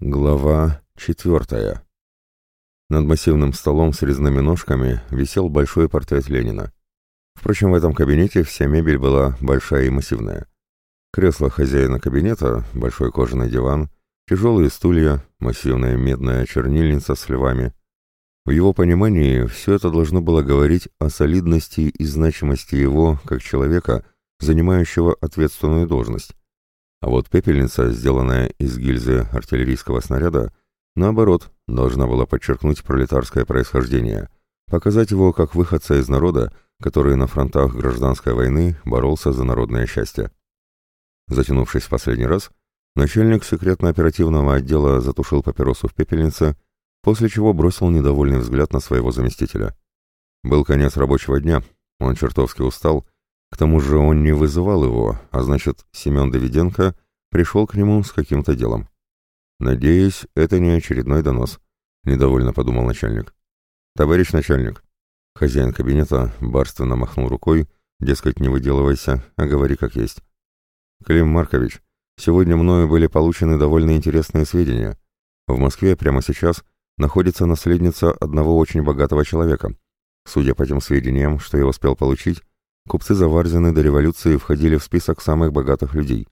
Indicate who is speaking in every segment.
Speaker 1: Глава четвертая. Над массивным столом с резными ножками висел большой портрет Ленина. Впрочем, в этом кабинете вся мебель была большая и массивная. Кресло хозяина кабинета, большой кожаный диван, тяжелые стулья, массивная медная чернильница с львами. В его понимании все это должно было говорить о солидности и значимости его как человека, занимающего ответственную должность а вот пепельница, сделанная из гильзы артиллерийского снаряда, наоборот, должна была подчеркнуть пролетарское происхождение, показать его как выходца из народа, который на фронтах гражданской войны боролся за народное счастье. Затянувшись в последний раз, начальник секретно-оперативного отдела затушил папиросу в пепельнице, после чего бросил недовольный взгляд на своего заместителя. Был конец рабочего дня, он чертовски устал, к тому же он не вызывал его, а значит, Семен Давиденко пришел к нему с каким-то делом. «Надеюсь, это не очередной донос», — недовольно подумал начальник. «Товарищ начальник». Хозяин кабинета барственно махнул рукой, дескать, не выделывайся, а говори как есть. «Клим Маркович, сегодня мною были получены довольно интересные сведения. В Москве прямо сейчас находится наследница одного очень богатого человека. Судя по тем сведениям, что я успел получить, Купцы Заварзины до революции входили в список самых богатых людей.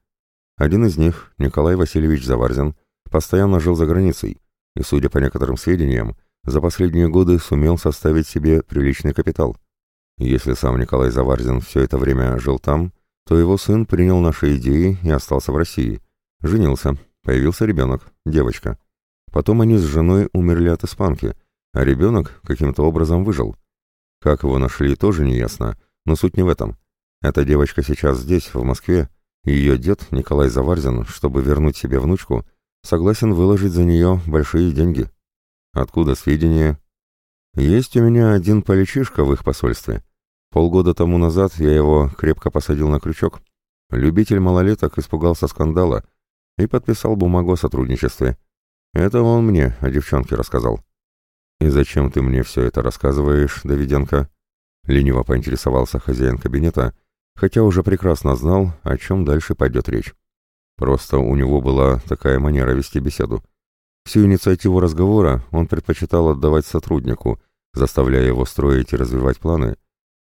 Speaker 1: Один из них, Николай Васильевич Заварзин, постоянно жил за границей и, судя по некоторым сведениям, за последние годы сумел составить себе приличный капитал. Если сам Николай Заварзин все это время жил там, то его сын принял наши идеи и остался в России. Женился, появился ребенок, девочка. Потом они с женой умерли от испанки, а ребенок каким-то образом выжил. Как его нашли, тоже неясно, но суть не в этом. Эта девочка сейчас здесь, в Москве, и ее дед, Николай Заварзин, чтобы вернуть себе внучку, согласен выложить за нее большие деньги. Откуда сведения? Есть у меня один поличишка в их посольстве. Полгода тому назад я его крепко посадил на крючок. Любитель малолеток испугался скандала и подписал бумагу о сотрудничестве. Это он мне о девчонке рассказал. «И зачем ты мне все это рассказываешь, Давиденко?» Лениво поинтересовался хозяин кабинета, хотя уже прекрасно знал, о чем дальше пойдет речь. Просто у него была такая манера вести беседу. Всю инициативу разговора он предпочитал отдавать сотруднику, заставляя его строить и развивать планы,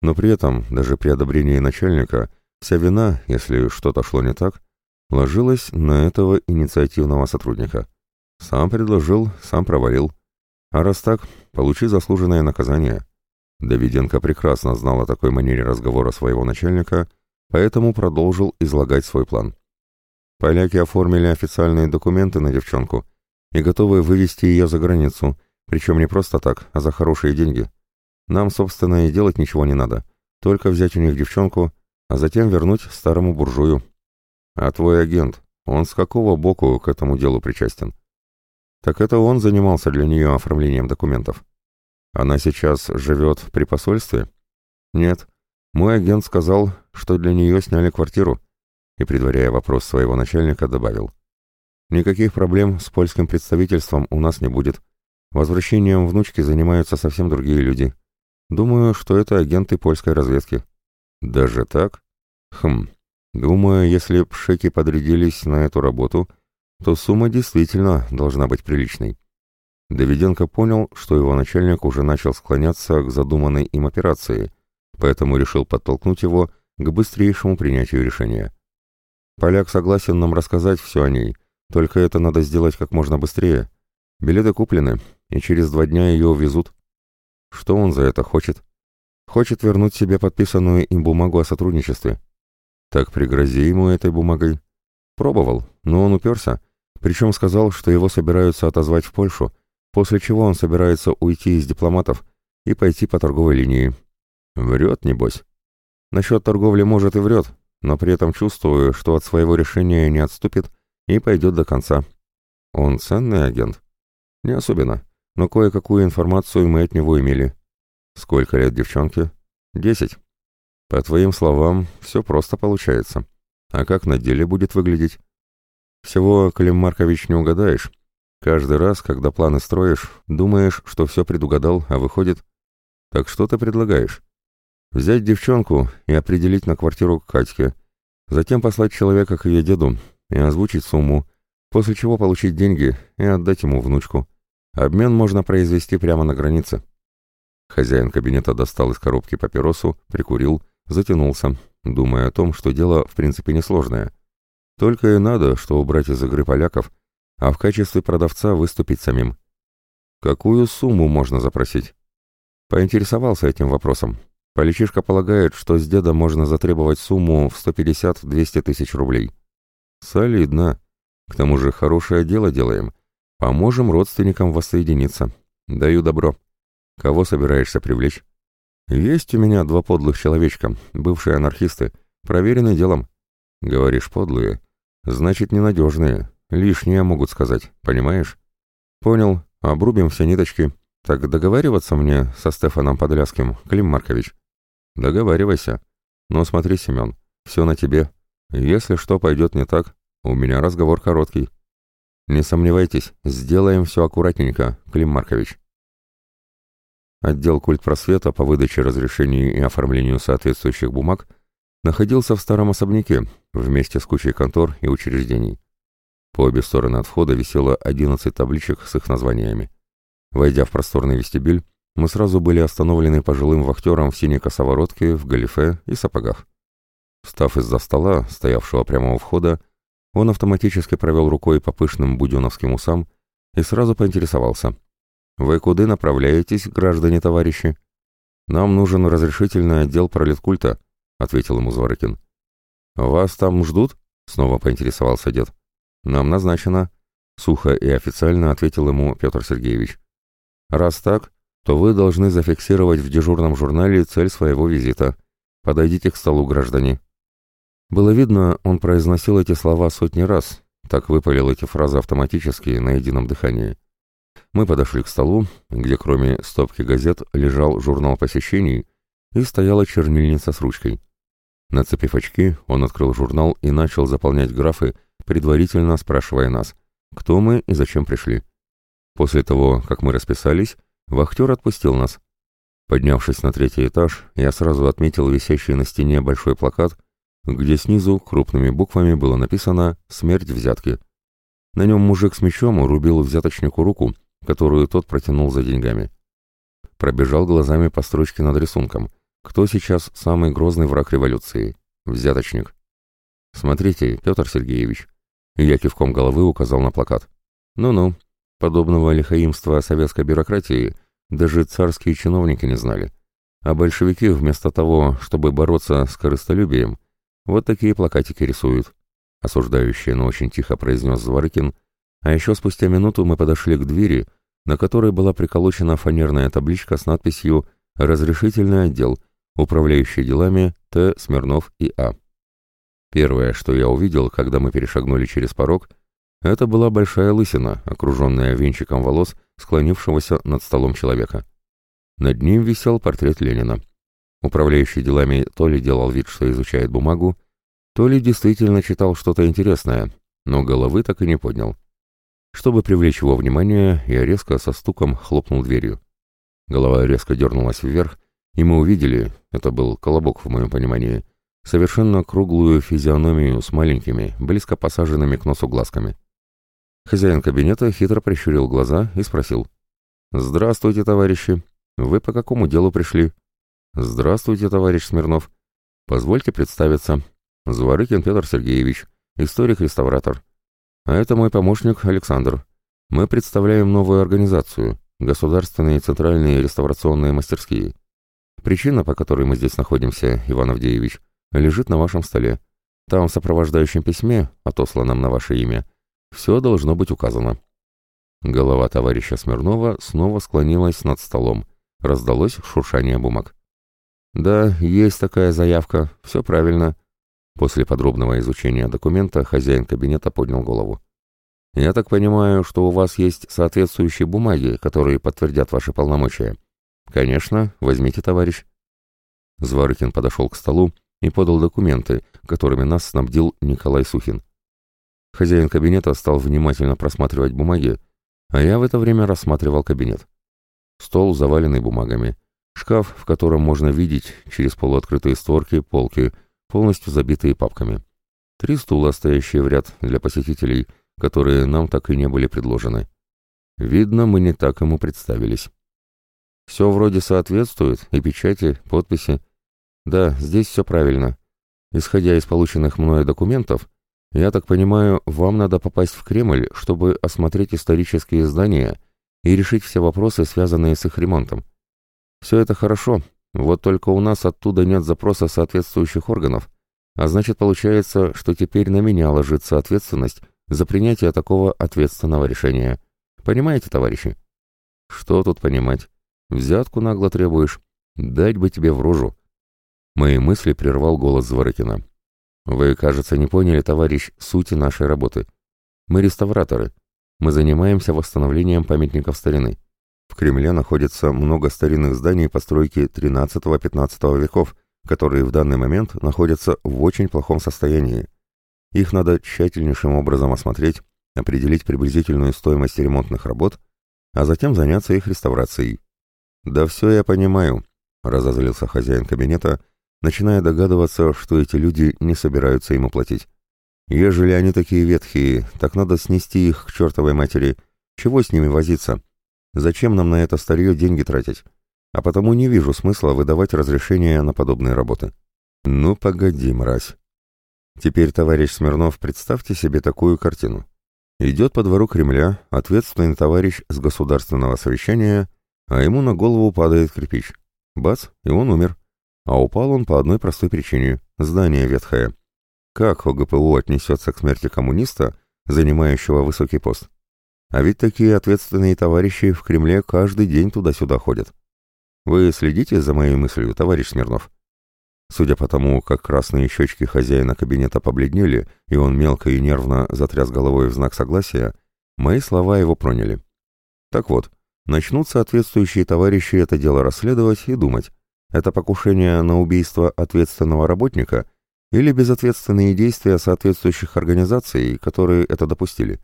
Speaker 1: но при этом, даже при одобрении начальника, вся вина, если что-то шло не так, ложилась на этого инициативного сотрудника. Сам предложил, сам провалил. А раз так, получи заслуженное наказание. Давиденко прекрасно знал о такой манере разговора своего начальника, поэтому продолжил излагать свой план. Поляки оформили официальные документы на девчонку и готовы вывести ее за границу, причем не просто так, а за хорошие деньги. Нам, собственно, и делать ничего не надо, только взять у них девчонку, а затем вернуть старому буржую. А твой агент, он с какого боку к этому делу причастен? Так это он занимался для нее оформлением документов. Она сейчас живет при посольстве? Нет. Мой агент сказал, что для нее сняли квартиру. И, предваряя вопрос своего начальника, добавил. Никаких проблем с польским представительством у нас не будет. Возвращением внучки занимаются совсем другие люди. Думаю, что это агенты польской разведки. Даже так? Хм. Думаю, если пшеки подрядились на эту работу, то сумма действительно должна быть приличной. Давиденко понял, что его начальник уже начал склоняться к задуманной им операции, поэтому решил подтолкнуть его к быстрейшему принятию решения. «Поляк согласен нам рассказать все о ней, только это надо сделать как можно быстрее. Билеты куплены, и через два дня ее увезут. Что он за это хочет? Хочет вернуть себе подписанную им бумагу о сотрудничестве. Так пригрози ему этой бумагой. Пробовал, но он уперся, причем сказал, что его собираются отозвать в Польшу, после чего он собирается уйти из дипломатов и пойти по торговой линии. Врет, небось. Насчет торговли может и врет, но при этом чувствую, что от своего решения не отступит и пойдет до конца. Он ценный агент? Не особенно, но кое-какую информацию мы от него имели. Сколько лет девчонке? Десять. По твоим словам, все просто получается. А как на деле будет выглядеть? Всего, Клим Маркович, не угадаешь. Каждый раз, когда планы строишь, думаешь, что все предугадал, а выходит... Так что ты предлагаешь? Взять девчонку и определить на квартиру к Катьке, затем послать человека к ее деду и озвучить сумму, после чего получить деньги и отдать ему внучку. Обмен можно произвести прямо на границе. Хозяин кабинета достал из коробки папиросу, прикурил, затянулся, думая о том, что дело в принципе несложное. Только и надо, что убрать из игры поляков, а в качестве продавца выступить самим. Какую сумму можно запросить? Поинтересовался этим вопросом. Поличишка полагает, что с деда можно затребовать сумму в 150-200 тысяч рублей. Солидно. К тому же хорошее дело делаем. Поможем родственникам воссоединиться. Даю добро. Кого собираешься привлечь? Есть у меня два подлых человечка, бывшие анархисты, проверенные делом. Говоришь, подлые? Значит, ненадежные. Лишнее могут сказать, понимаешь? Понял. Обрубим все ниточки. Так договариваться мне со Стефаном Подляским, Клим Маркович? Договаривайся. Но смотри, Семен, все на тебе. Если что пойдет не так, у меня разговор короткий. Не сомневайтесь, сделаем все аккуратненько, Клим Маркович. Отдел культпросвета по выдаче разрешений и оформлению соответствующих бумаг находился в старом особняке вместе с кучей контор и учреждений. По обе стороны от входа висело 11 табличек с их названиями. Войдя в просторный вестибюль, мы сразу были остановлены пожилым вахтером в синей косоворотке, в галифе и сапогах. Встав из-за стола, стоявшего прямо у входа, он автоматически провел рукой по пышным буденовским усам и сразу поинтересовался. «Вы куда направляетесь, граждане товарищи?» «Нам нужен разрешительный отдел пролеткульта», — ответил ему Зворыкин. «Вас там ждут?» — снова поинтересовался дед. «Нам назначено», — сухо и официально ответил ему Петр Сергеевич. «Раз так, то вы должны зафиксировать в дежурном журнале цель своего визита. Подойдите к столу, граждане». Было видно, он произносил эти слова сотни раз, так выпалил эти фразы автоматически, на едином дыхании. Мы подошли к столу, где кроме стопки газет лежал журнал посещений и стояла чернильница с ручкой. Нацепив очки, он открыл журнал и начал заполнять графы, предварительно спрашивая нас, кто мы и зачем пришли. После того, как мы расписались, вахтер отпустил нас. Поднявшись на третий этаж, я сразу отметил висящий на стене большой плакат, где снизу крупными буквами было написано «Смерть взятки». На нем мужик с мечом рубил взяточнику руку, которую тот протянул за деньгами. Пробежал глазами по строчке над рисунком. Кто сейчас самый грозный враг революции? Взяточник. Смотрите, Петр Сергеевич. Я кивком головы указал на плакат. Ну-ну, подобного лихаимства советской бюрократии даже царские чиновники не знали. А большевики вместо того, чтобы бороться с корыстолюбием, вот такие плакатики рисуют. Осуждающий, но очень тихо произнес Зворыкин, а еще спустя минуту мы подошли к двери, на которой была приколочена фанерная табличка с надписью «Разрешительный отдел, управляющий делами Т. Смирнов и А». Первое, что я увидел, когда мы перешагнули через порог, это была большая лысина, окруженная венчиком волос, склонившегося над столом человека. Над ним висел портрет Ленина. Управляющий делами то ли делал вид, что изучает бумагу, то ли действительно читал что-то интересное, но головы так и не поднял. Чтобы привлечь его внимание, я резко со стуком хлопнул дверью. Голова резко дернулась вверх, и мы увидели, это был колобок в моем понимании, совершенно круглую физиономию с маленькими, близко посаженными к носу глазками. Хозяин кабинета хитро прищурил глаза и спросил. «Здравствуйте, товарищи. Вы по какому делу пришли?» «Здравствуйте, товарищ Смирнов. Позвольте представиться. Зворыкин Петр Сергеевич, историк-реставратор. А это мой помощник Александр. Мы представляем новую организацию, государственные центральные реставрационные мастерские. Причина, по которой мы здесь находимся, Иван Авдеевич, лежит на вашем столе. Там в сопровождающем письме, отосланном на ваше имя, все должно быть указано. Голова товарища Смирнова снова склонилась над столом. Раздалось шуршание бумаг. «Да, есть такая заявка, все правильно. После подробного изучения документа хозяин кабинета поднял голову. «Я так понимаю, что у вас есть соответствующие бумаги, которые подтвердят ваши полномочия?» «Конечно, возьмите, товарищ». Зворыкин подошел к столу и подал документы, которыми нас снабдил Николай Сухин. Хозяин кабинета стал внимательно просматривать бумаги, а я в это время рассматривал кабинет. Стол, заваленный бумагами, шкаф, в котором можно видеть через полуоткрытые створки полки, полностью забитые папками. Три стула, стоящие в ряд для посетителей, которые нам так и не были предложены. Видно, мы не так ему представились. Все вроде соответствует, и печати, подписи. Да, здесь все правильно. Исходя из полученных мною документов, я так понимаю, вам надо попасть в Кремль, чтобы осмотреть исторические здания и решить все вопросы, связанные с их ремонтом. Все это хорошо, вот только у нас оттуда нет запроса соответствующих органов, а значит получается, что теперь на меня ложится ответственность за принятие такого ответственного решения. Понимаете, товарищи? Что тут понимать? Взятку нагло требуешь. Дать бы тебе в рожу. Мои мысли прервал голос Зворыкина. Вы, кажется, не поняли, товарищ, сути нашей работы. Мы реставраторы. Мы занимаемся восстановлением памятников старины. В Кремле находится много старинных зданий постройки XIII-XV веков, которые в данный момент находятся в очень плохом состоянии. Их надо тщательнейшим образом осмотреть, определить приблизительную стоимость ремонтных работ, а затем заняться их реставрацией. «Да все я понимаю», — разозлился хозяин кабинета, начиная догадываться, что эти люди не собираются ему платить. «Ежели они такие ветхие, так надо снести их к чертовой матери. Чего с ними возиться? Зачем нам на это старье деньги тратить? А потому не вижу смысла выдавать разрешение на подобные работы». «Ну, погоди, мразь». Теперь, товарищ Смирнов, представьте себе такую картину. Идет по двору Кремля ответственный товарищ с государственного совещания, а ему на голову падает кирпич. Бац, и он умер. А упал он по одной простой причине – здание ветхое. Как ОГПУ отнесется к смерти коммуниста, занимающего высокий пост? А ведь такие ответственные товарищи в Кремле каждый день туда-сюда ходят. Вы следите за моей мыслью, товарищ Смирнов? Судя по тому, как красные щечки хозяина кабинета побледнели, и он мелко и нервно затряс головой в знак согласия, мои слова его проняли. Так вот, начнут соответствующие товарищи это дело расследовать и думать, это покушение на убийство ответственного работника или безответственные действия соответствующих организаций, которые это допустили.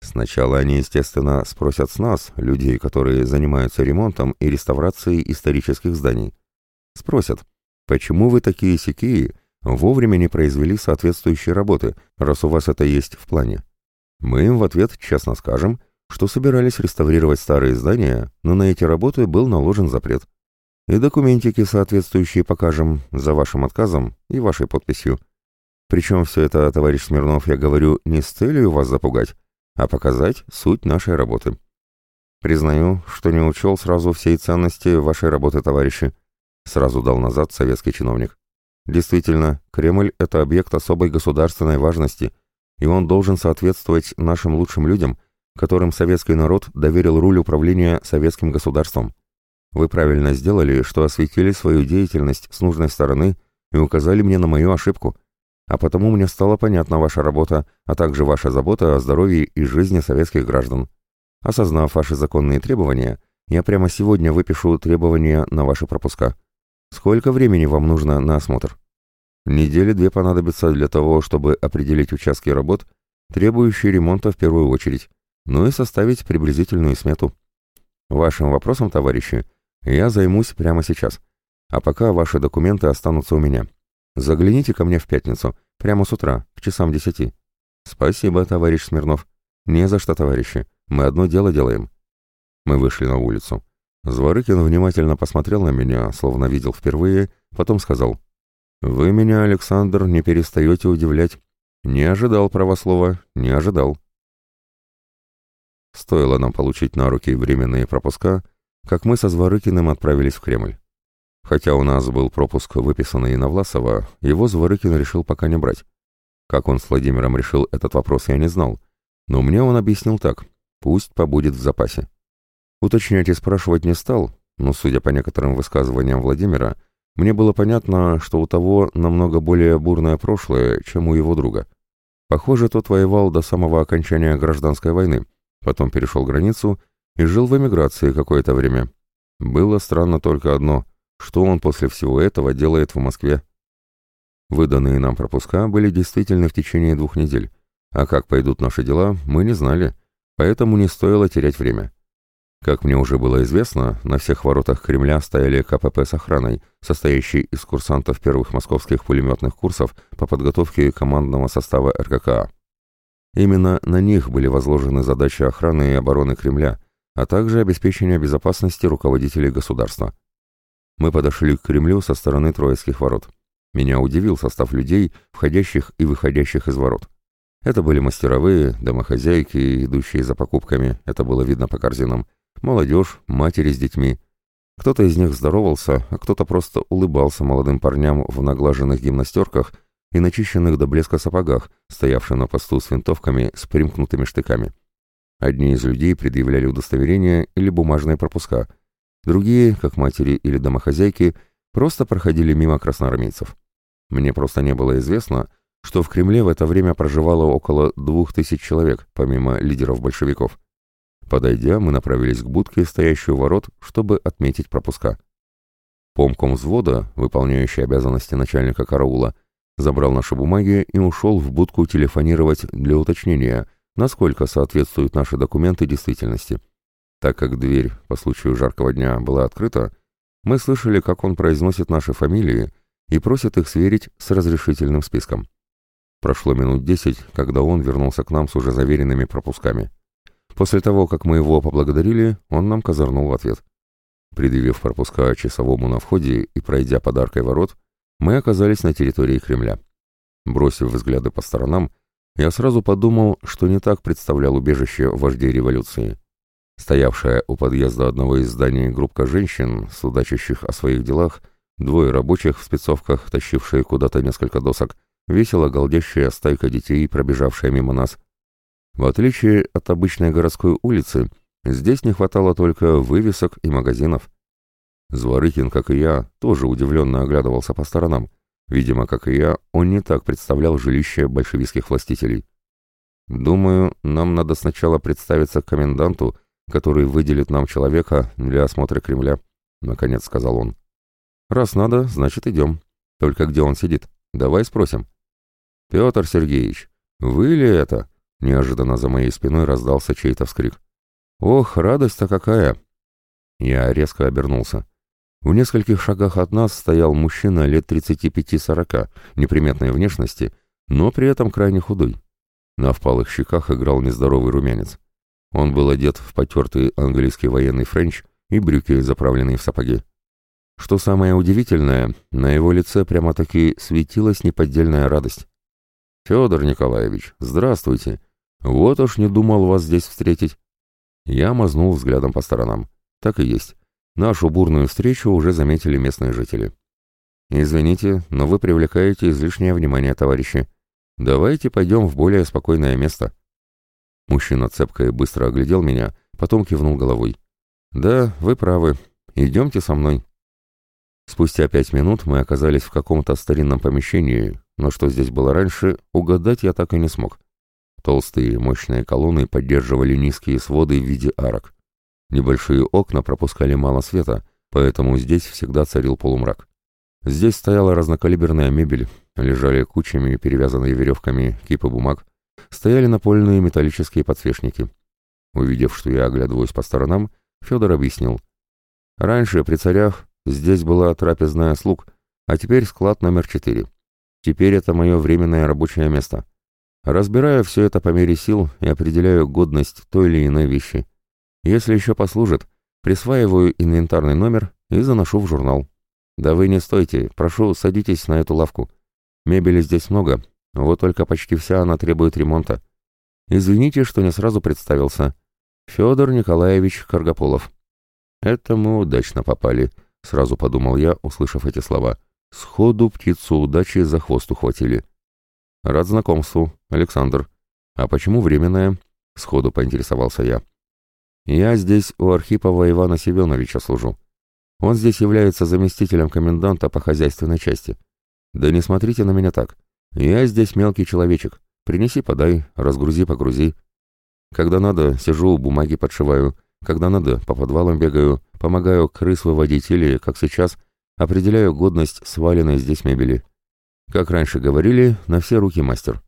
Speaker 1: Сначала они, естественно, спросят с нас, людей, которые занимаются ремонтом и реставрацией исторических зданий. Спросят, Почему вы такие сякие вовремя не произвели соответствующие работы, раз у вас это есть в плане? Мы им в ответ честно скажем, что собирались реставрировать старые здания, но на эти работы был наложен запрет. И документики соответствующие покажем за вашим отказом и вашей подписью. Причем все это, товарищ Смирнов, я говорю не с целью вас запугать, а показать суть нашей работы. Признаю, что не учел сразу всей ценности вашей работы, товарищи. Сразу дал назад советский чиновник. Действительно, Кремль – это объект особой государственной важности, и он должен соответствовать нашим лучшим людям, которым советский народ доверил руль управления советским государством. Вы правильно сделали, что осветили свою деятельность с нужной стороны и указали мне на мою ошибку, а потому мне стала понятна ваша работа, а также ваша забота о здоровье и жизни советских граждан. Осознав ваши законные требования, я прямо сегодня выпишу требования на ваши пропуска. Сколько времени вам нужно на осмотр? Недели две понадобится для того, чтобы определить участки работ, требующие ремонта в первую очередь, ну и составить приблизительную смету. Вашим вопросом, товарищи, я займусь прямо сейчас. А пока ваши документы останутся у меня. Загляните ко мне в пятницу, прямо с утра, к часам десяти. Спасибо, товарищ Смирнов. Не за что, товарищи. Мы одно дело делаем. Мы вышли на улицу. Зворыкин внимательно посмотрел на меня, словно видел впервые, потом сказал. «Вы меня, Александр, не перестаете удивлять. Не ожидал правослова, не ожидал». Стоило нам получить на руки временные пропуска, как мы со Зворыкиным отправились в Кремль. Хотя у нас был пропуск, выписанный на Власова, его Зворыкин решил пока не брать. Как он с Владимиром решил этот вопрос, я не знал. Но мне он объяснил так. Пусть побудет в запасе. Уточнять и спрашивать не стал, но, судя по некоторым высказываниям Владимира, мне было понятно, что у того намного более бурное прошлое, чем у его друга. Похоже, тот воевал до самого окончания гражданской войны, потом перешел границу и жил в эмиграции какое-то время. Было странно только одно, что он после всего этого делает в Москве. Выданные нам пропуска были действительно в течение двух недель, а как пойдут наши дела, мы не знали, поэтому не стоило терять время. Как мне уже было известно, на всех воротах Кремля стояли КПП с охраной, состоящей из курсантов первых московских пулеметных курсов по подготовке командного состава РККА. Именно на них были возложены задачи охраны и обороны Кремля, а также обеспечения безопасности руководителей государства. Мы подошли к Кремлю со стороны Троицких ворот. Меня удивил состав людей, входящих и выходящих из ворот. Это были мастеровые, домохозяйки, идущие за покупками, это было видно по корзинам, молодежь, матери с детьми. Кто-то из них здоровался, а кто-то просто улыбался молодым парням в наглаженных гимнастерках и начищенных до блеска сапогах, стоявшим на посту с винтовками с примкнутыми штыками. Одни из людей предъявляли удостоверения или бумажные пропуска, другие, как матери или домохозяйки, просто проходили мимо красноармейцев. Мне просто не было известно, что в Кремле в это время проживало около двух тысяч человек, помимо лидеров большевиков. Подойдя, мы направились к будке, стоящей у ворот, чтобы отметить пропуска. Помком взвода, выполняющий обязанности начальника караула, забрал наши бумаги и ушел в будку телефонировать для уточнения, насколько соответствуют наши документы действительности. Так как дверь по случаю жаркого дня была открыта, мы слышали, как он произносит наши фамилии и просит их сверить с разрешительным списком. Прошло минут десять, когда он вернулся к нам с уже заверенными пропусками. После того, как мы его поблагодарили, он нам козырнул в ответ. Предъявив пропуска часовому на входе и пройдя подаркой ворот, мы оказались на территории Кремля. Бросив взгляды по сторонам, я сразу подумал, что не так представлял убежище вождей революции. Стоявшая у подъезда одного из зданий группа женщин, судачащих о своих делах, двое рабочих в спецовках, тащившие куда-то несколько досок, весело галдящая стайка детей, пробежавшая мимо нас. В отличие от обычной городской улицы, здесь не хватало только вывесок и магазинов. Зворыкин, как и я, тоже удивленно оглядывался по сторонам. Видимо, как и я, он не так представлял жилище большевистских властителей. «Думаю, нам надо сначала представиться коменданту, который выделит нам человека для осмотра Кремля», — наконец сказал он. «Раз надо, значит идем. Только где он сидит? Давай спросим». «Петр Сергеевич, вы ли это?» Неожиданно за моей спиной раздался чей-то вскрик. «Ох, радость-то какая!» Я резко обернулся. В нескольких шагах от нас стоял мужчина лет 35-40, неприметной внешности, но при этом крайне худой. На впалых щеках играл нездоровый румянец. Он был одет в потертый английский военный френч и брюки, заправленные в сапоги. Что самое удивительное, на его лице прямо-таки светилась неподдельная радость. «Федор Николаевич, здравствуйте! Вот уж не думал вас здесь встретить!» Я мазнул взглядом по сторонам. Так и есть. Нашу бурную встречу уже заметили местные жители. «Извините, но вы привлекаете излишнее внимание, товарищи. Давайте пойдем в более спокойное место». Мужчина цепко и быстро оглядел меня, потом кивнул головой. «Да, вы правы. Идемте со мной». Спустя пять минут мы оказались в каком-то старинном помещении, но что здесь было раньше, угадать я так и не смог. Толстые мощные колонны поддерживали низкие своды в виде арок. Небольшие окна пропускали мало света, поэтому здесь всегда царил полумрак. Здесь стояла разнокалиберная мебель, лежали кучами перевязанные веревками кипы бумаг, стояли напольные металлические подсвечники. Увидев, что я оглядываюсь по сторонам, Федор объяснил. Раньше при царях здесь была трапезная слуг, а теперь склад номер четыре. Теперь это мое временное рабочее место. Разбираю все это по мере сил и определяю годность той или иной вещи. Если еще послужит, присваиваю инвентарный номер и заношу в журнал. Да вы не стойте, прошу, садитесь на эту лавку. Мебели здесь много, вот только почти вся она требует ремонта. Извините, что не сразу представился. Федор Николаевич Каргополов. Это мы удачно попали, сразу подумал я, услышав эти слова. Сходу птицу удачи за хвост ухватили. Рад знакомству, Александр. А почему временное? Сходу поинтересовался я. Я здесь у Архипова Ивана Семеновича служу. Он здесь является заместителем коменданта по хозяйственной части. Да не смотрите на меня так. Я здесь мелкий человечек. Принеси, подай, разгрузи, погрузи. Когда надо, сижу, бумаги подшиваю. Когда надо, по подвалам бегаю, помогаю крыс выводить или, как сейчас, определяю годность сваленной здесь мебели. Как раньше говорили, на все руки мастер.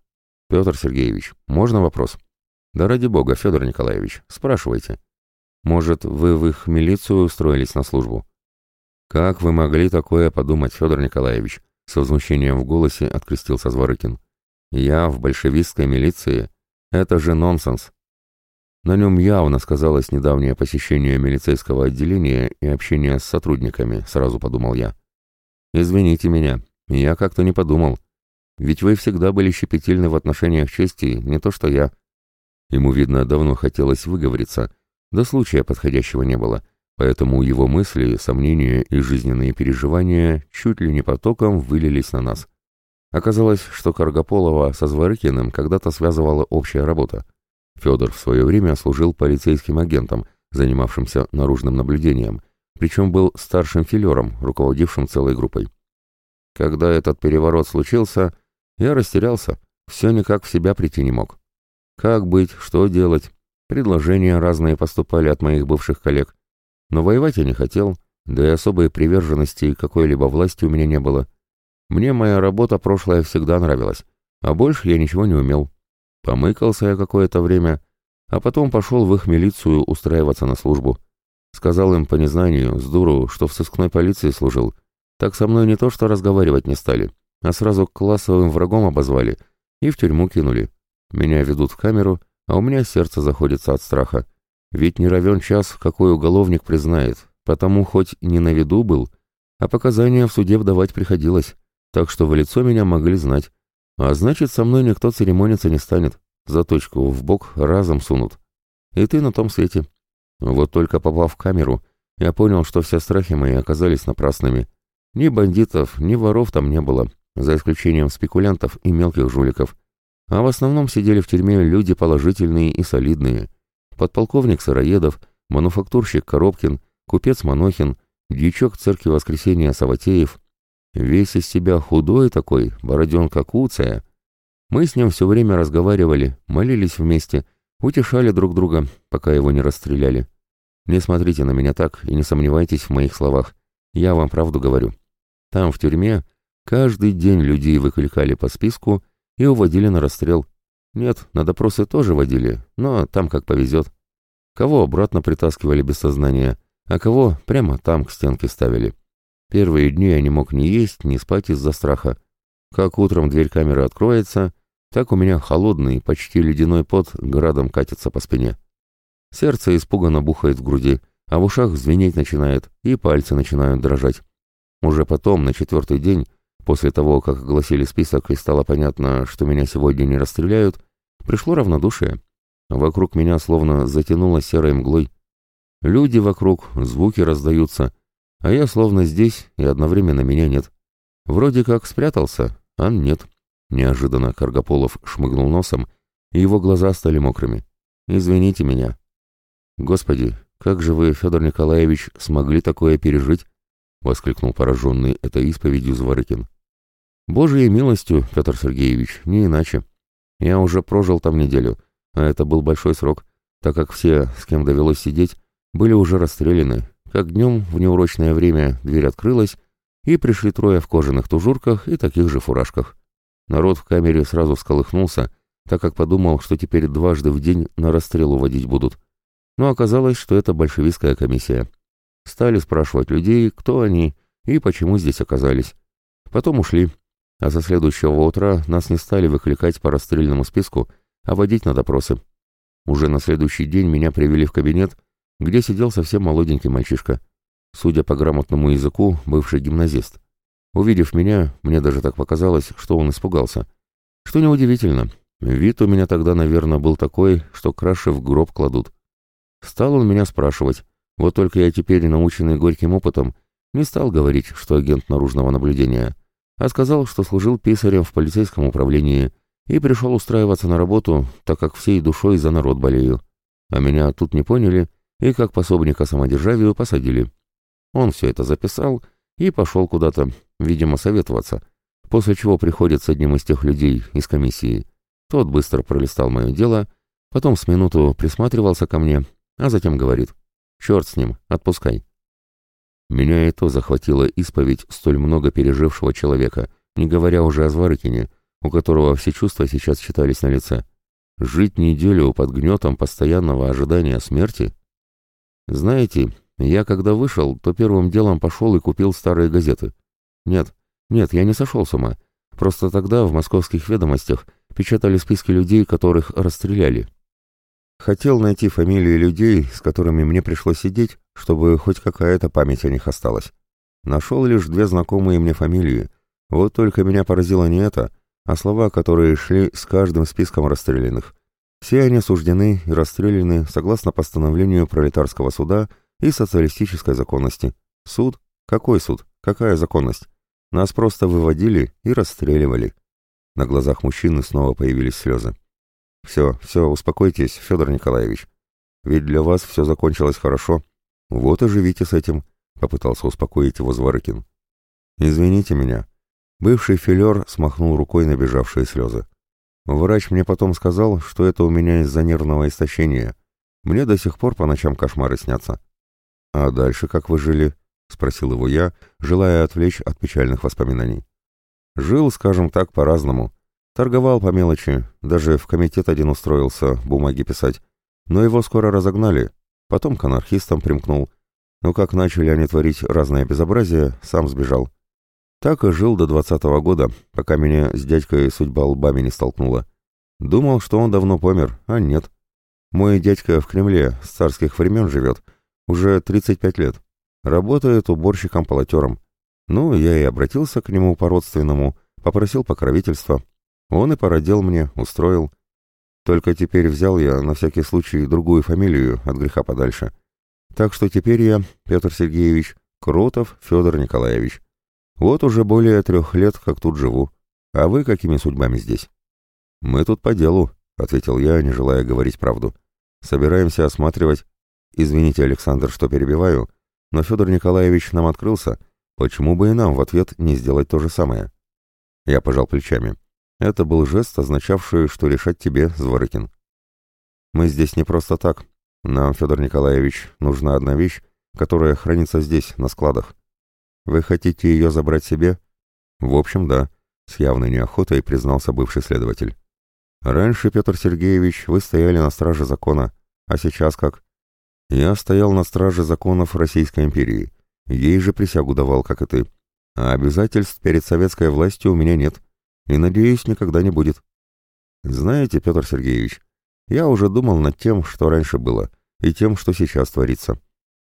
Speaker 1: Петр Сергеевич, можно вопрос? Да ради бога, Федор Николаевич, спрашивайте. Может, вы в их милицию устроились на службу? Как вы могли такое подумать, Федор Николаевич? С возмущением в голосе открестился Зворыкин. Я в большевистской милиции? Это же нонсенс. На нем явно сказалось недавнее посещение милицейского отделения и общение с сотрудниками, сразу подумал я. Извините меня, я как-то не подумал. Ведь вы всегда были щепетильны в отношениях чести, не то что я. Ему, видно, давно хотелось выговориться, да случая подходящего не было, поэтому его мысли, сомнения и жизненные переживания чуть ли не потоком вылились на нас. Оказалось, что Каргополова со Зворыкиным когда-то связывала общая работа. Федор в свое время служил полицейским агентом, занимавшимся наружным наблюдением, причем был старшим филером, руководившим целой группой. Когда этот переворот случился, я растерялся, все никак в себя прийти не мог. Как быть, что делать? Предложения разные поступали от моих бывших коллег. Но воевать я не хотел, да и особой приверженности какой-либо власти у меня не было. Мне моя работа прошлая всегда нравилась, а больше я ничего не умел. Помыкался я какое-то время, а потом пошел в их милицию устраиваться на службу. Сказал им по незнанию, с дуру, что в сыскной полиции служил. Так со мной не то что разговаривать не стали, а сразу классовым врагом обозвали и в тюрьму кинули. Меня ведут в камеру, а у меня сердце заходится от страха. Ведь не равен час, какой уголовник признает, потому хоть не на виду был, а показания в суде вдавать приходилось так что в лицо меня могли знать. А значит, со мной никто церемониться не станет. Заточку в бок разом сунут. И ты на том свете. Вот только попав в камеру, я понял, что все страхи мои оказались напрасными. Ни бандитов, ни воров там не было, за исключением спекулянтов и мелких жуликов. А в основном сидели в тюрьме люди положительные и солидные. Подполковник Сыроедов, мануфактурщик Коробкин, купец Манохин, дьячок церкви Воскресения Саватеев, Весь из себя худой такой, бороденка куцая. Мы с ним все время разговаривали, молились вместе, утешали друг друга, пока его не расстреляли. Не смотрите на меня так и не сомневайтесь в моих словах. Я вам правду говорю. Там, в тюрьме, каждый день людей выкликали по списку и уводили на расстрел. Нет, на допросы тоже водили, но там как повезет. Кого обратно притаскивали без сознания, а кого прямо там к стенке ставили. Первые дни я не мог ни есть, ни спать из-за страха. Как утром дверь камеры откроется, так у меня холодный, почти ледяной пот градом катится по спине. Сердце испуганно бухает в груди, а в ушах звенеть начинает, и пальцы начинают дрожать. Уже потом, на четвертый день, после того, как огласили список и стало понятно, что меня сегодня не расстреляют, пришло равнодушие. Вокруг меня словно затянуло серой мглой. Люди вокруг, звуки раздаются — а я словно здесь, и одновременно меня нет. Вроде как спрятался, а нет. Неожиданно Каргополов шмыгнул носом, и его глаза стали мокрыми. «Извините меня». «Господи, как же вы, Федор Николаевич, смогли такое пережить?» — воскликнул пораженный этой исповедью Зворыкин. «Божией милостью, Петр Сергеевич, не иначе. Я уже прожил там неделю, а это был большой срок, так как все, с кем довелось сидеть, были уже расстреляны, как днем в неурочное время дверь открылась, и пришли трое в кожаных тужурках и таких же фуражках. Народ в камере сразу всколыхнулся, так как подумал, что теперь дважды в день на расстрел уводить будут. Но оказалось, что это большевистская комиссия. Стали спрашивать людей, кто они и почему здесь оказались. Потом ушли, а со следующего утра нас не стали выкликать по расстрельному списку, а водить на допросы. Уже на следующий день меня привели в кабинет где сидел совсем молоденький мальчишка. Судя по грамотному языку, бывший гимназист. Увидев меня, мне даже так показалось, что он испугался. Что неудивительно, вид у меня тогда, наверное, был такой, что краши в гроб кладут. Стал он меня спрашивать, вот только я теперь, наученный горьким опытом, не стал говорить, что агент наружного наблюдения, а сказал, что служил писарем в полицейском управлении и пришел устраиваться на работу, так как всей душой за народ болею. А меня тут не поняли и как пособника самодержавию посадили. Он все это записал и пошел куда-то, видимо, советоваться, после чего приходит с одним из тех людей из комиссии. Тот быстро пролистал мое дело, потом с минуту присматривался ко мне, а затем говорит «Черт с ним, отпускай». Меня и то захватила исповедь столь много пережившего человека, не говоря уже о Зварыкине, у которого все чувства сейчас читались на лице. Жить неделю под гнетом постоянного ожидания смерти знаете, я когда вышел, то первым делом пошел и купил старые газеты. Нет, нет, я не сошел с ума. Просто тогда в московских ведомостях печатали списки людей, которых расстреляли. Хотел найти фамилии людей, с которыми мне пришлось сидеть, чтобы хоть какая-то память о них осталась. Нашел лишь две знакомые мне фамилии. Вот только меня поразило не это, а слова, которые шли с каждым списком расстрелянных. Все они осуждены и расстреляны согласно постановлению пролетарского суда и социалистической законности. Суд? Какой суд? Какая законность? Нас просто выводили и расстреливали. На глазах мужчины снова появились слезы. «Все, все, успокойтесь, Федор Николаевич. Ведь для вас все закончилось хорошо. Вот и живите с этим», — попытался успокоить его Зворыкин. «Извините меня». Бывший филер смахнул рукой набежавшие слезы. «Врач мне потом сказал, что это у меня из-за нервного истощения. Мне до сих пор по ночам кошмары снятся». «А дальше как вы жили?» — спросил его я, желая отвлечь от печальных воспоминаний. «Жил, скажем так, по-разному. Торговал по мелочи, даже в комитет один устроился, бумаги писать. Но его скоро разогнали, потом к анархистам примкнул. Но как начали они творить разное безобразие, сам сбежал. Так и жил до двадцатого года, пока меня с дядькой судьба лбами не столкнула. Думал, что он давно помер, а нет. Мой дядька в Кремле с царских времен живет, уже 35 лет. Работает уборщиком-полотером. Ну, я и обратился к нему по-родственному, попросил покровительства. Он и породил мне, устроил. Только теперь взял я на всякий случай другую фамилию от греха подальше. Так что теперь я, Петр Сергеевич, Кротов Федор Николаевич. Вот уже более трех лет, как тут живу. А вы какими судьбами здесь? Мы тут по делу, — ответил я, не желая говорить правду. Собираемся осматривать... Извините, Александр, что перебиваю, но Федор Николаевич нам открылся. Почему бы и нам в ответ не сделать то же самое? Я пожал плечами. Это был жест, означавший, что решать тебе, Зворыкин. Мы здесь не просто так. Нам, Федор Николаевич, нужна одна вещь, которая хранится здесь, на складах. Вы хотите ее забрать себе? В общем, да, с явной неохотой признался бывший следователь. Раньше, Петр Сергеевич, вы стояли на страже закона, а сейчас как? Я стоял на страже законов Российской империи. Ей же присягу давал, как и ты. А обязательств перед советской властью у меня нет и, надеюсь, никогда не будет. Знаете, Петр Сергеевич, я уже думал над тем, что раньше было, и тем, что сейчас творится.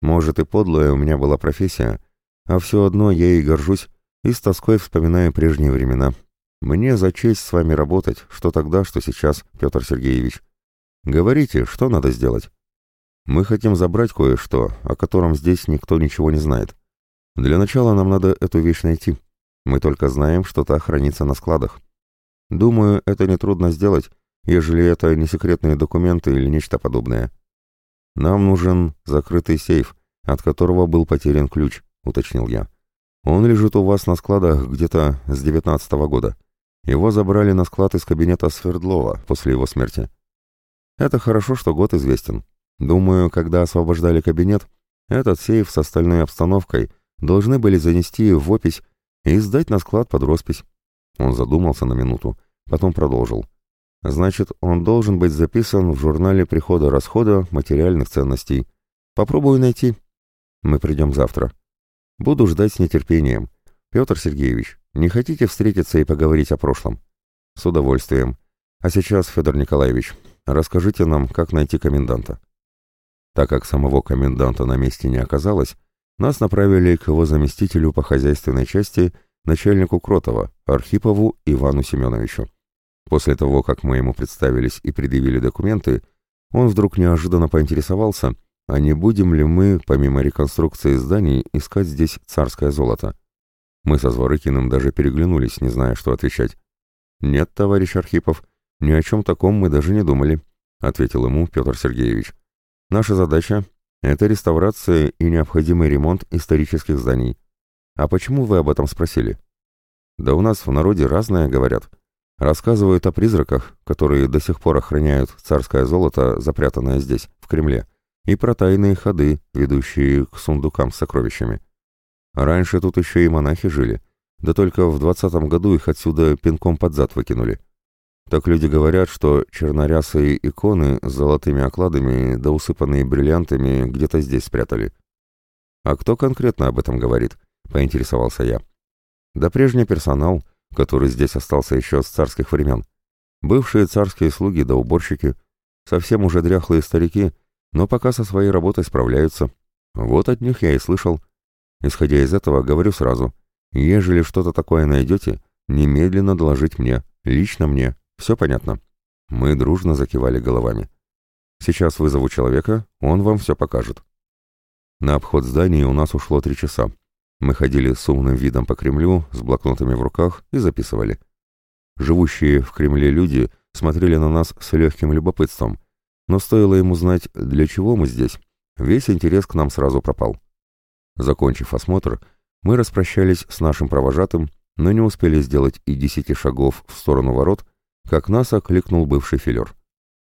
Speaker 1: Может, и подлая у меня была профессия, а все одно я и горжусь, и с тоской вспоминаю прежние времена. Мне за честь с вами работать, что тогда, что сейчас, Петр Сергеевич. Говорите, что надо сделать? Мы хотим забрать кое-что, о котором здесь никто ничего не знает. Для начала нам надо эту вещь найти. Мы только знаем, что та хранится на складах. Думаю, это нетрудно сделать, ежели это не секретные документы или нечто подобное. Нам нужен закрытый сейф, от которого был потерян ключ, уточнил я. Он лежит у вас на складах где-то с девятнадцатого года. Его забрали на склад из кабинета Свердлова после его смерти. Это хорошо, что год известен. Думаю, когда освобождали кабинет, этот сейф с остальной обстановкой должны были занести в опись и сдать на склад под роспись. Он задумался на минуту, потом продолжил. Значит, он должен быть записан в журнале прихода-расхода материальных ценностей. Попробую найти. Мы придем завтра. Буду ждать с нетерпением. Петр Сергеевич, не хотите встретиться и поговорить о прошлом? С удовольствием. А сейчас, Федор Николаевич, расскажите нам, как найти коменданта. Так как самого коменданта на месте не оказалось, нас направили к его заместителю по хозяйственной части, начальнику Кротова, Архипову Ивану Семеновичу. После того, как мы ему представились и предъявили документы, он вдруг неожиданно поинтересовался, а не будем ли мы, помимо реконструкции зданий, искать здесь царское золото. Мы со Зворыкиным даже переглянулись, не зная, что отвечать. «Нет, товарищ Архипов, ни о чем таком мы даже не думали», — ответил ему Петр Сергеевич. «Наша задача это реставрация и необходимый ремонт исторических зданий. А почему вы об этом спросили? Да у нас в народе разное говорят. Рассказывают о призраках, которые до сих пор охраняют царское золото, запрятанное здесь, в Кремле, и про тайные ходы, ведущие к сундукам с сокровищами. Раньше тут еще и монахи жили, да только в двадцатом году их отсюда пинком под зад выкинули. Так люди говорят, что чернорясые иконы с золотыми окладами да усыпанные бриллиантами где-то здесь спрятали. А кто конкретно об этом говорит? Поинтересовался я. Да прежний персонал, который здесь остался еще с царских времен. Бывшие царские слуги да уборщики, совсем уже дряхлые старики, но пока со своей работой справляются. Вот от них я и слышал. Исходя из этого, говорю сразу, ежели что-то такое найдете, немедленно доложить мне, лично мне, все понятно. Мы дружно закивали головами. Сейчас вызову человека, он вам все покажет. На обход здания у нас ушло три часа. Мы ходили с умным видом по Кремлю, с блокнотами в руках и записывали. Живущие в Кремле люди смотрели на нас с легким любопытством, но стоило ему знать, для чего мы здесь, весь интерес к нам сразу пропал. Закончив осмотр, мы распрощались с нашим провожатым, но не успели сделать и десяти шагов в сторону ворот, как нас окликнул бывший филер.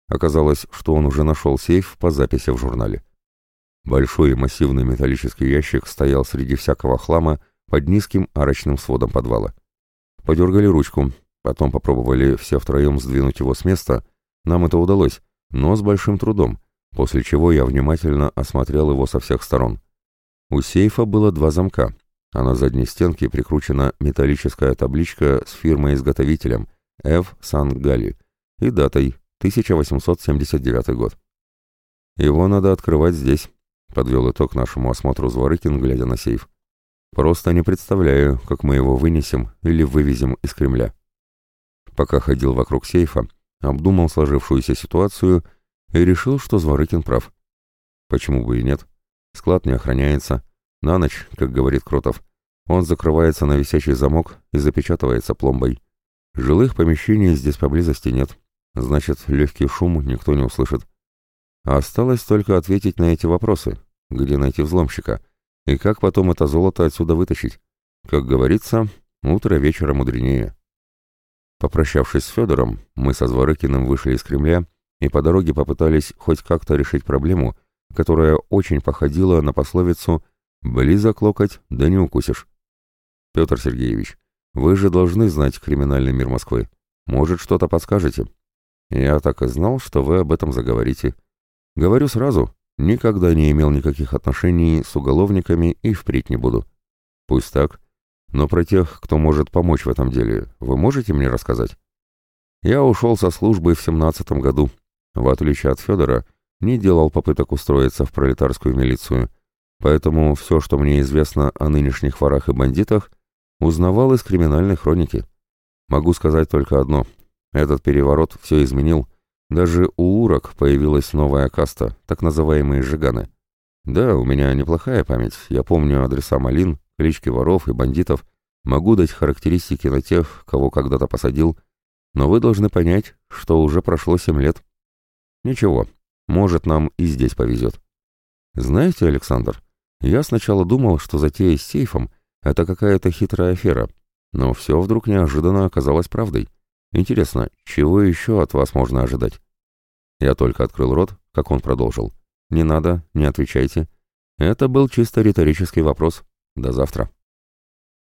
Speaker 1: Оказалось, что он уже нашел сейф по записи в журнале. Большой массивный металлический ящик стоял среди всякого хлама под низким арочным сводом подвала. Подергали ручку, потом попробовали все втроем сдвинуть его с места. Нам это удалось, но с большим трудом, после чего я внимательно осмотрел его со всех сторон. У сейфа было два замка, а на задней стенке прикручена металлическая табличка с фирмой-изготовителем F. Сан Гали и датой 1879 год. Его надо открывать здесь, Подвел итог нашему осмотру Зворыкин, глядя на сейф. Просто не представляю, как мы его вынесем или вывезем из Кремля. Пока ходил вокруг сейфа, обдумал сложившуюся ситуацию и решил, что Зворыкин прав. Почему бы и нет? Склад не охраняется. На ночь, как говорит Кротов, он закрывается на висячий замок и запечатывается пломбой. Жилых помещений здесь поблизости нет. Значит, легкий шум никто не услышит. Осталось только ответить на эти вопросы. Где найти взломщика? И как потом это золото отсюда вытащить? Как говорится, утро вечера мудренее. Попрощавшись с Федором, мы со Зворыкиным вышли из Кремля и по дороге попытались хоть как-то решить проблему, которая очень походила на пословицу «близок локоть, да не укусишь». Петр Сергеевич, вы же должны знать криминальный мир Москвы. Может, что-то подскажете? Я так и знал, что вы об этом заговорите. Говорю сразу, никогда не имел никаких отношений с уголовниками и впредь не буду. Пусть так, но про тех, кто может помочь в этом деле, вы можете мне рассказать? Я ушел со службы в семнадцатом году. В отличие от Федора, не делал попыток устроиться в пролетарскую милицию, поэтому все, что мне известно о нынешних ворах и бандитах, узнавал из криминальной хроники. Могу сказать только одно. Этот переворот все изменил, даже у урок появилась новая каста, так называемые жиганы. Да, у меня неплохая память, я помню адреса малин, клички воров и бандитов, могу дать характеристики на тех, кого когда-то посадил, но вы должны понять, что уже прошло семь лет. Ничего, может, нам и здесь повезет. Знаете, Александр, я сначала думал, что затея с сейфом — это какая-то хитрая афера, но все вдруг неожиданно оказалось правдой. Интересно, чего еще от вас можно ожидать? Я только открыл рот, как он продолжил. Не надо, не отвечайте. Это был чисто риторический вопрос. До завтра.